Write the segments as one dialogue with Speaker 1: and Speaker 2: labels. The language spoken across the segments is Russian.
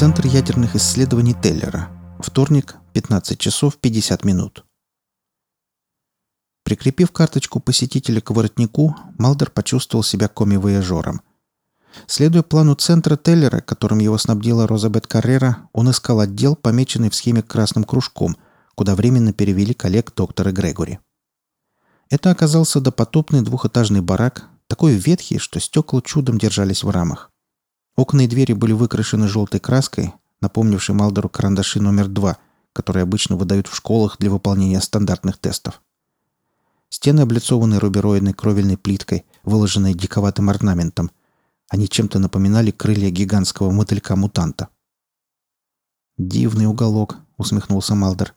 Speaker 1: Центр ядерных исследований Теллера. Вторник, 15 часов 50 минут. Прикрепив карточку посетителя к воротнику, Малдер почувствовал себя коми-вояжером. Следуя плану центра Теллера, которым его снабдила Розабет Каррера, он искал отдел, помеченный в схеме красным кружком, куда временно перевели коллег доктора Грегори. Это оказался допотопный двухэтажный барак, такой ветхий, что стекла чудом держались в рамах. Окна и двери были выкрашены желтой краской, напомнившей Малдору карандаши номер два, которые обычно выдают в школах для выполнения стандартных тестов. Стены облицованы рубероидной кровельной плиткой, выложенной диковатым орнаментом. Они чем-то напоминали крылья гигантского мотылька-мутанта. «Дивный уголок», — усмехнулся Малдер.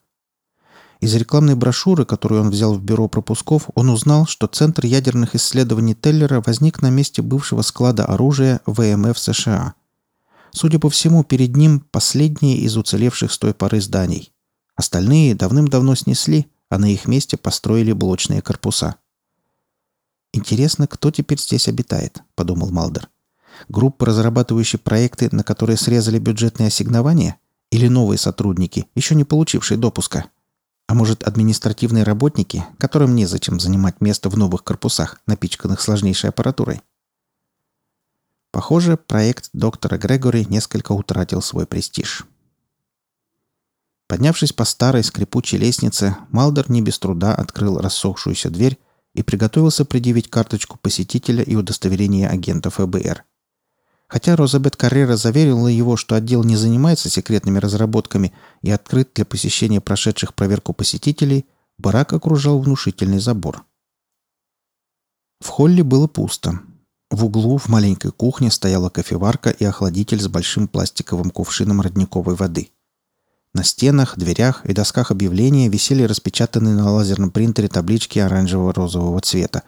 Speaker 1: Из рекламной брошюры, которую он взял в бюро пропусков, он узнал, что Центр ядерных исследований Теллера возник на месте бывшего склада оружия ВМФ США. Судя по всему, перед ним последние из уцелевших с той поры зданий. Остальные давным-давно снесли, а на их месте построили блочные корпуса. «Интересно, кто теперь здесь обитает?» – подумал Малдер. «Группа, разрабатывающая проекты, на которые срезали бюджетные ассигнования? Или новые сотрудники, еще не получившие допуска?» А может, административные работники, которым незачем занимать место в новых корпусах, напичканных сложнейшей аппаратурой? Похоже, проект доктора Грегори несколько утратил свой престиж. Поднявшись по старой скрипучей лестнице, Малдер не без труда открыл рассохшуюся дверь и приготовился предъявить карточку посетителя и удостоверение агента ФБР. Хотя Розабет Каррера заверила его, что отдел не занимается секретными разработками и открыт для посещения прошедших проверку посетителей, барак окружал внушительный забор. В холле было пусто. В углу в маленькой кухне стояла кофеварка и охладитель с большим пластиковым кувшином родниковой воды. На стенах, дверях и досках объявления висели распечатанные на лазерном принтере таблички оранжевого розового цвета.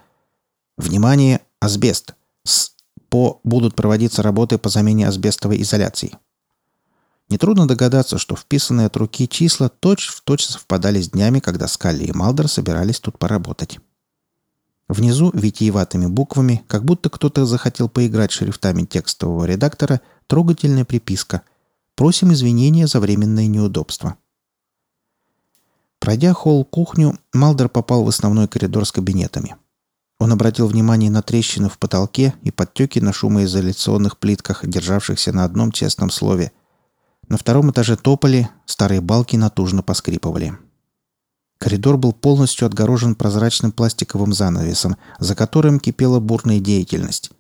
Speaker 1: «Внимание! Асбест! С по будут проводиться работы по замене асбестовой изоляции. Нетрудно догадаться, что вписанные от руки числа точь-в-точь точь совпадали с днями, когда Скалли и Малдер собирались тут поработать. Внизу витиеватыми буквами, как будто кто-то захотел поиграть шрифтами текстового редактора, трогательная приписка «Просим извинения за временное неудобство». Пройдя холл-кухню, Малдер попал в основной коридор с кабинетами – он обратил внимание на трещины в потолке и подтеки на шумоизоляционных плитках, державшихся на одном честном слове. На втором этаже топали, старые балки натужно поскрипывали. Коридор был полностью отгорожен прозрачным пластиковым занавесом, за которым кипела бурная деятельность.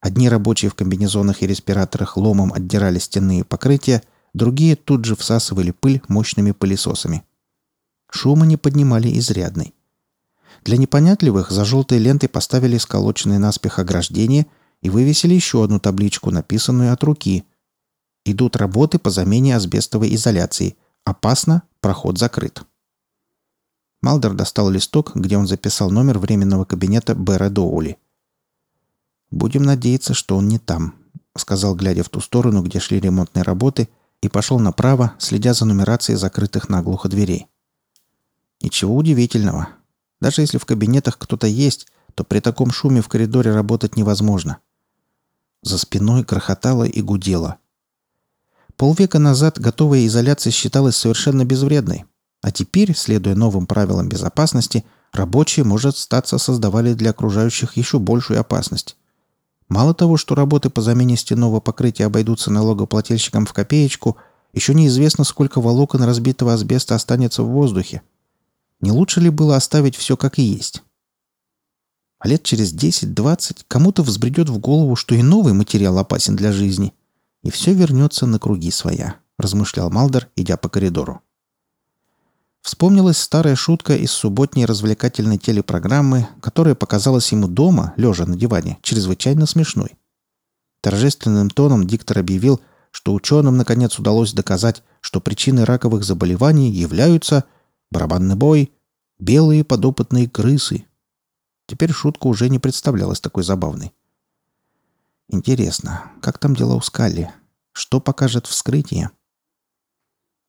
Speaker 1: Одни рабочие в комбинезонах и респираторах ломом отдирали стенные покрытия, другие тут же всасывали пыль мощными пылесосами. Шум они поднимали изрядный. Для непонятливых за желтой лентой поставили сколоченные наспех ограждения и вывесили еще одну табличку, написанную от руки. Идут работы по замене асбестовой изоляции. Опасно, проход закрыт. Малдер достал листок, где он записал номер временного кабинета Бэра Доули. «Будем надеяться, что он не там», — сказал, глядя в ту сторону, где шли ремонтные работы, и пошел направо, следя за нумерацией закрытых наглухо дверей. Ничего удивительного. Даже если в кабинетах кто-то есть, то при таком шуме в коридоре работать невозможно. За спиной грохотало и гудело. Полвека назад готовая изоляция считалась совершенно безвредной, а теперь, следуя новым правилам безопасности, рабочие, может, статься создавали для окружающих еще большую опасность. Мало того, что работы по замене стенного покрытия обойдутся налогоплательщикам в копеечку, еще неизвестно, сколько волокон разбитого асбеста останется в воздухе – не лучше ли было оставить все как и есть? А лет через 10-20 кому-то взбредет в голову, что и новый материал опасен для жизни. И все вернется на круги своя, размышлял Малдер, идя по коридору. Вспомнилась старая шутка из субботней развлекательной телепрограммы, которая показалась ему дома, лежа на диване, чрезвычайно смешной. Торжественным тоном диктор объявил, что ученым наконец удалось доказать, что причиной раковых заболеваний являются – барабанный бой, белые подопытные крысы. Теперь шутка уже не представлялась такой забавной. Интересно, как там дела у Скалли? Что покажет вскрытие?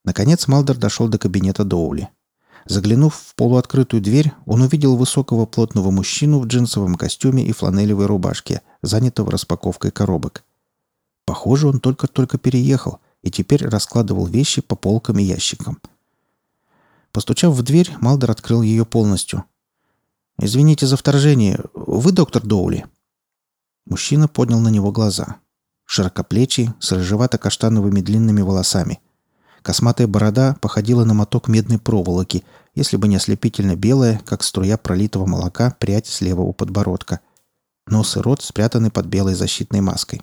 Speaker 1: Наконец Малдер дошел до кабинета Доули. Заглянув в полуоткрытую дверь, он увидел высокого плотного мужчину в джинсовом костюме и фланелевой рубашке, занятого распаковкой коробок. Похоже, он только-только переехал, и теперь раскладывал вещи по полкам и ящикам. Постучав в дверь, Малдер открыл ее полностью. «Извините за вторжение. Вы доктор Доули?» Мужчина поднял на него глаза. Широкоплечий, с рыжевато-каштановыми длинными волосами. Косматая борода походила на моток медной проволоки, если бы не ослепительно белая, как струя пролитого молока, прядь с левого подбородка. Нос и рот спрятаны под белой защитной маской.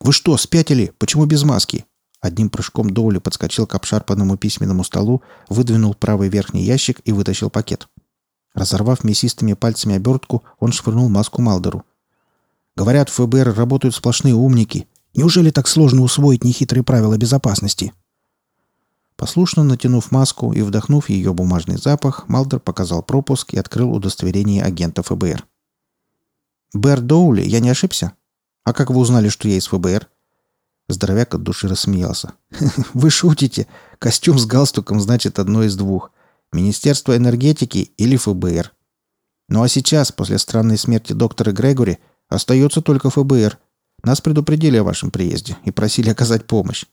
Speaker 1: «Вы что, спятили? Почему без маски?» Одним прыжком Доули подскочил к обшарпанному письменному столу, выдвинул правый верхний ящик и вытащил пакет. Разорвав мясистыми пальцами обертку, он швырнул маску Малдеру. «Говорят, в ФБР работают сплошные умники. Неужели так сложно усвоить нехитрые правила безопасности?» Послушно натянув маску и вдохнув ее бумажный запах, Малдер показал пропуск и открыл удостоверение агента ФБР. «Бэр Доули, я не ошибся? А как вы узнали, что я из ФБР?» Здоровяк от души рассмеялся. «Вы шутите? Костюм с галстуком значит одно из двух. Министерство энергетики или ФБР. Ну а сейчас, после странной смерти доктора Грегори, остается только ФБР. Нас предупредили о вашем приезде и просили оказать помощь».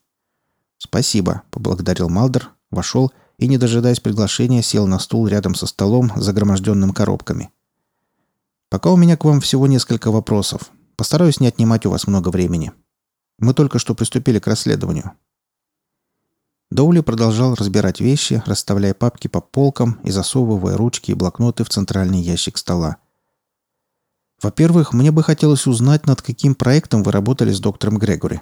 Speaker 1: «Спасибо», — поблагодарил Малдер, вошел и, не дожидаясь приглашения, сел на стул рядом со столом, загроможденным коробками. «Пока у меня к вам всего несколько вопросов. Постараюсь не отнимать у вас много времени. Мы только что приступили к расследованию. Доули продолжал разбирать вещи, расставляя папки по полкам и засовывая ручки и блокноты в центральный ящик стола. Во-первых, мне бы хотелось узнать, над каким проектом вы работали с доктором Грегори.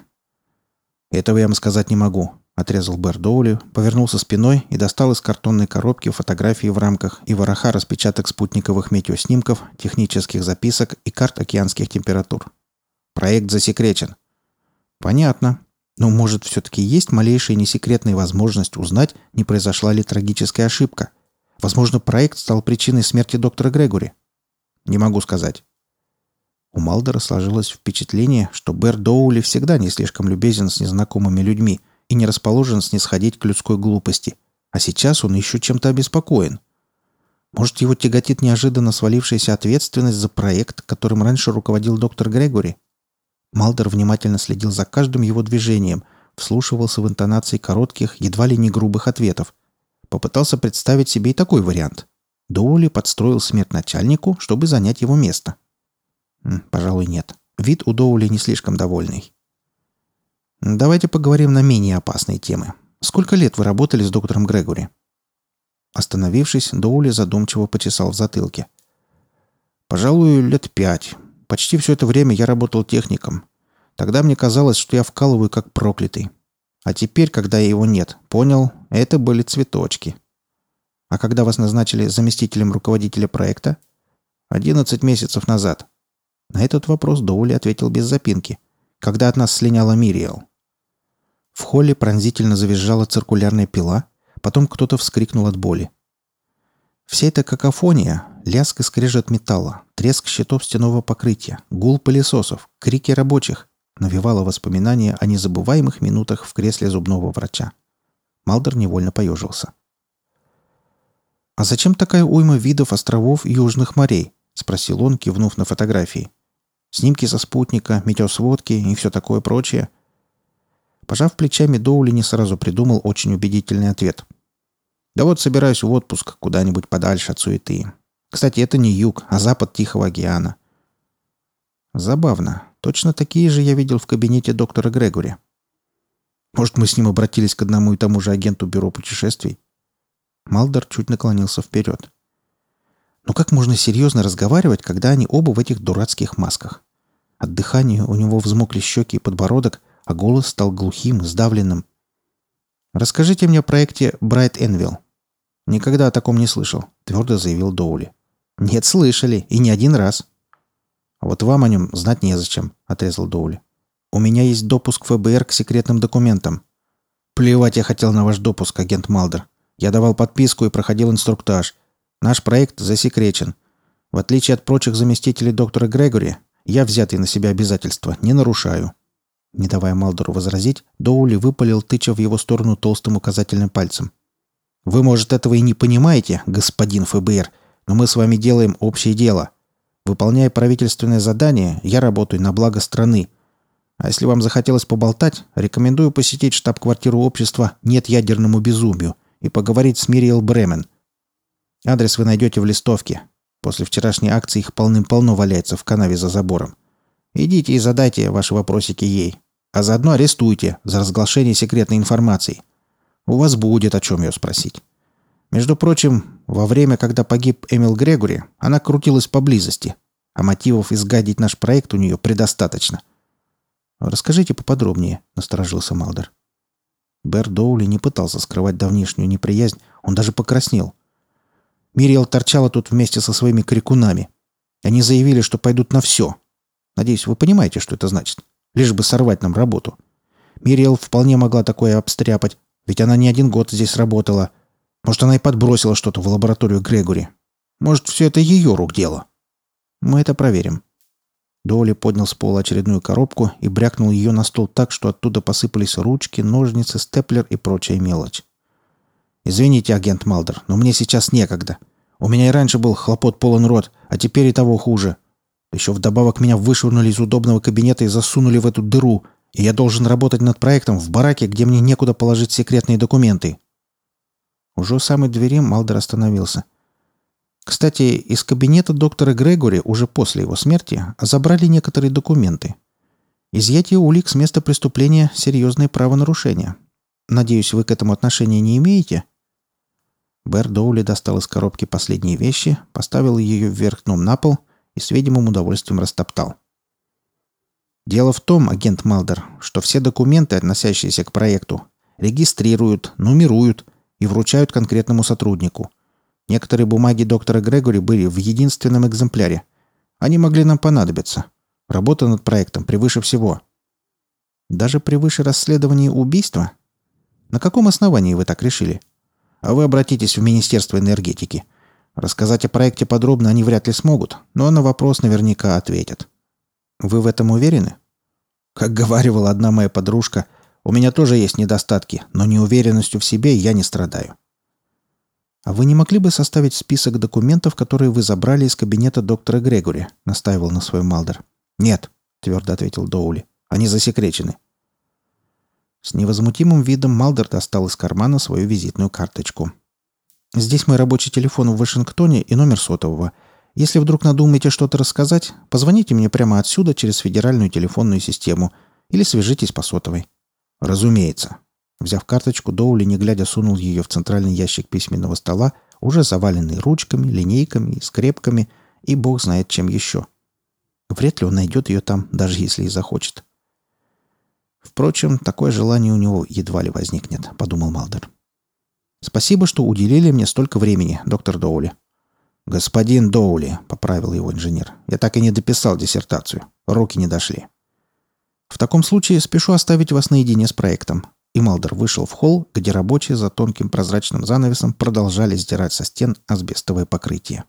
Speaker 1: Этого я вам сказать не могу, отрезал Бэр Доули, повернулся спиной и достал из картонной коробки фотографии в рамках и вороха распечаток спутниковых метеоснимков, технических записок и карт океанских температур. Проект засекречен. Понятно. Но, может, все-таки есть малейшая несекретная возможность узнать, не произошла ли трагическая ошибка? Возможно, проект стал причиной смерти доктора Грегори? Не могу сказать. У Малдера сложилось впечатление, что Бэр Доули всегда не слишком любезен с незнакомыми людьми и не расположен снисходить к людской глупости. А сейчас он еще чем-то обеспокоен. Может, его тяготит неожиданно свалившаяся ответственность за проект, которым раньше руководил доктор Грегори? Малдер внимательно следил за каждым его движением, вслушивался в интонации коротких, едва ли не грубых ответов. Попытался представить себе и такой вариант. Доули подстроил смерть начальнику, чтобы занять его место. Пожалуй, нет. Вид у Доули не слишком довольный. Давайте поговорим на менее опасные темы. Сколько лет вы работали с доктором Грегори? Остановившись, Доули задумчиво почесал в затылке. Пожалуй, лет пять. Почти все это время я работал техником. Тогда мне казалось, что я вкалываю как проклятый. А теперь, когда его нет, понял, это были цветочки. А когда вас назначили заместителем руководителя проекта? Одиннадцать месяцев назад. На этот вопрос Доули ответил без запинки. Когда от нас слиняла Мириэл. В холле пронзительно завизжала циркулярная пила, потом кто-то вскрикнул от боли. Вся эта какофония, лязг и скрежет металла, треск щитов стенового покрытия, гул пылесосов, крики рабочих навевало воспоминания о незабываемых минутах в кресле зубного врача. Малдер невольно поежился. «А зачем такая уйма видов островов южных морей?» — спросил он, кивнув на фотографии. «Снимки со спутника, метеосводки и все такое прочее». Пожав плечами, Доули не сразу придумал очень убедительный ответ. Да вот собираюсь в отпуск куда-нибудь подальше от суеты. Кстати, это не юг, а запад Тихого океана. Забавно. Точно такие же я видел в кабинете доктора Грегори. Может, мы с ним обратились к одному и тому же агенту бюро путешествий? Малдер чуть наклонился вперед. Но как можно серьезно разговаривать, когда они оба в этих дурацких масках? От дыхания у него взмокли щеки и подбородок, а голос стал глухим, сдавленным. «Расскажите мне о проекте Bright Envil. «Никогда о таком не слышал», — твердо заявил Доули. «Нет, слышали. И не один раз». «А вот вам о нем знать незачем», — отрезал Доули. «У меня есть допуск ФБР к секретным документам». «Плевать я хотел на ваш допуск, агент Малдер. Я давал подписку и проходил инструктаж. Наш проект засекречен. В отличие от прочих заместителей доктора Грегори, я взятые на себя обязательства не нарушаю». Не давая Малдеру возразить, Доули выпалил, тыча в его сторону толстым указательным пальцем. Вы, может, этого и не понимаете, господин ФБР, но мы с вами делаем общее дело. Выполняя правительственное задание, я работаю на благо страны. А если вам захотелось поболтать, рекомендую посетить штаб-квартиру общества «Нет ядерному безумию» и поговорить с Мириэл Бремен. Адрес вы найдете в листовке. После вчерашней акции их полным-полно валяется в канаве за забором. Идите и задайте ваши вопросики ей. А заодно арестуйте за разглашение секретной информации. У вас будет о чем ее спросить. Между прочим, во время, когда погиб Эмил Грегори, она крутилась поблизости, а мотивов изгадить наш проект у нее предостаточно. «Расскажите поподробнее», — насторожился Малдер. Бэр Доули не пытался скрывать давнишнюю неприязнь, он даже покраснел. Мириэл торчала тут вместе со своими крикунами. Они заявили, что пойдут на все. Надеюсь, вы понимаете, что это значит. Лишь бы сорвать нам работу. Мириэл вполне могла такое обстряпать, ведь она не один год здесь работала — может, она и подбросила что-то в лабораторию Грегори. Может, все это ее рук дело. Мы это проверим. Доули поднял с пола очередную коробку и брякнул ее на стол так, что оттуда посыпались ручки, ножницы, степлер и прочая мелочь. «Извините, агент Малдер, но мне сейчас некогда. У меня и раньше был хлопот полон рот, а теперь и того хуже. Еще вдобавок меня вышвырнули из удобного кабинета и засунули в эту дыру, и я должен работать над проектом в бараке, где мне некуда положить секретные документы. Уже у самой двери Малдер остановился. Кстати, из кабинета доктора Грегори уже после его смерти забрали некоторые документы. Изъятие улик с места преступления – серьезное правонарушение. Надеюсь, вы к этому отношения не имеете?» Бэр Доули достал из коробки последние вещи, поставил ее вверх дном на пол и с видимым удовольствием растоптал. «Дело в том, агент Малдер, что все документы, относящиеся к проекту, регистрируют, нумеруют и вручают конкретному сотруднику. Некоторые бумаги доктора Грегори были в единственном экземпляре. Они могли нам понадобиться. Работа над проектом превыше всего. Даже превыше расследования убийства? На каком основании вы так решили? А вы обратитесь в Министерство энергетики. Рассказать о проекте подробно они вряд ли смогут, но на вопрос наверняка ответят. Вы в этом уверены? Как говаривала одна моя подружка, у меня тоже есть недостатки, но неуверенностью в себе я не страдаю. А вы не могли бы составить список документов, которые вы забрали из кабинета доктора Грегори? настаивал на своем Малдер. Нет, твердо ответил Доули. Они засекречены. С невозмутимым видом Малдер достал из кармана свою визитную карточку. «Здесь мой рабочий телефон в Вашингтоне и номер сотового. Если вдруг надумаете что-то рассказать, позвоните мне прямо отсюда через федеральную телефонную систему или свяжитесь по сотовой. «Разумеется». Взяв карточку, Доули, не глядя, сунул ее в центральный ящик письменного стола, уже заваленный ручками, линейками, скрепками и бог знает чем еще. Вряд ли он найдет ее там, даже если и захочет. Впрочем, такое желание у него едва ли возникнет, подумал Малдер. Спасибо, что уделили мне столько времени, доктор Доули. Господин Доули, поправил его инженер. Я так и не дописал диссертацию. Руки не дошли. В таком случае спешу оставить вас наедине с проектом». И Малдер вышел в холл, где рабочие за тонким прозрачным занавесом продолжали сдирать со стен асбестовое покрытие.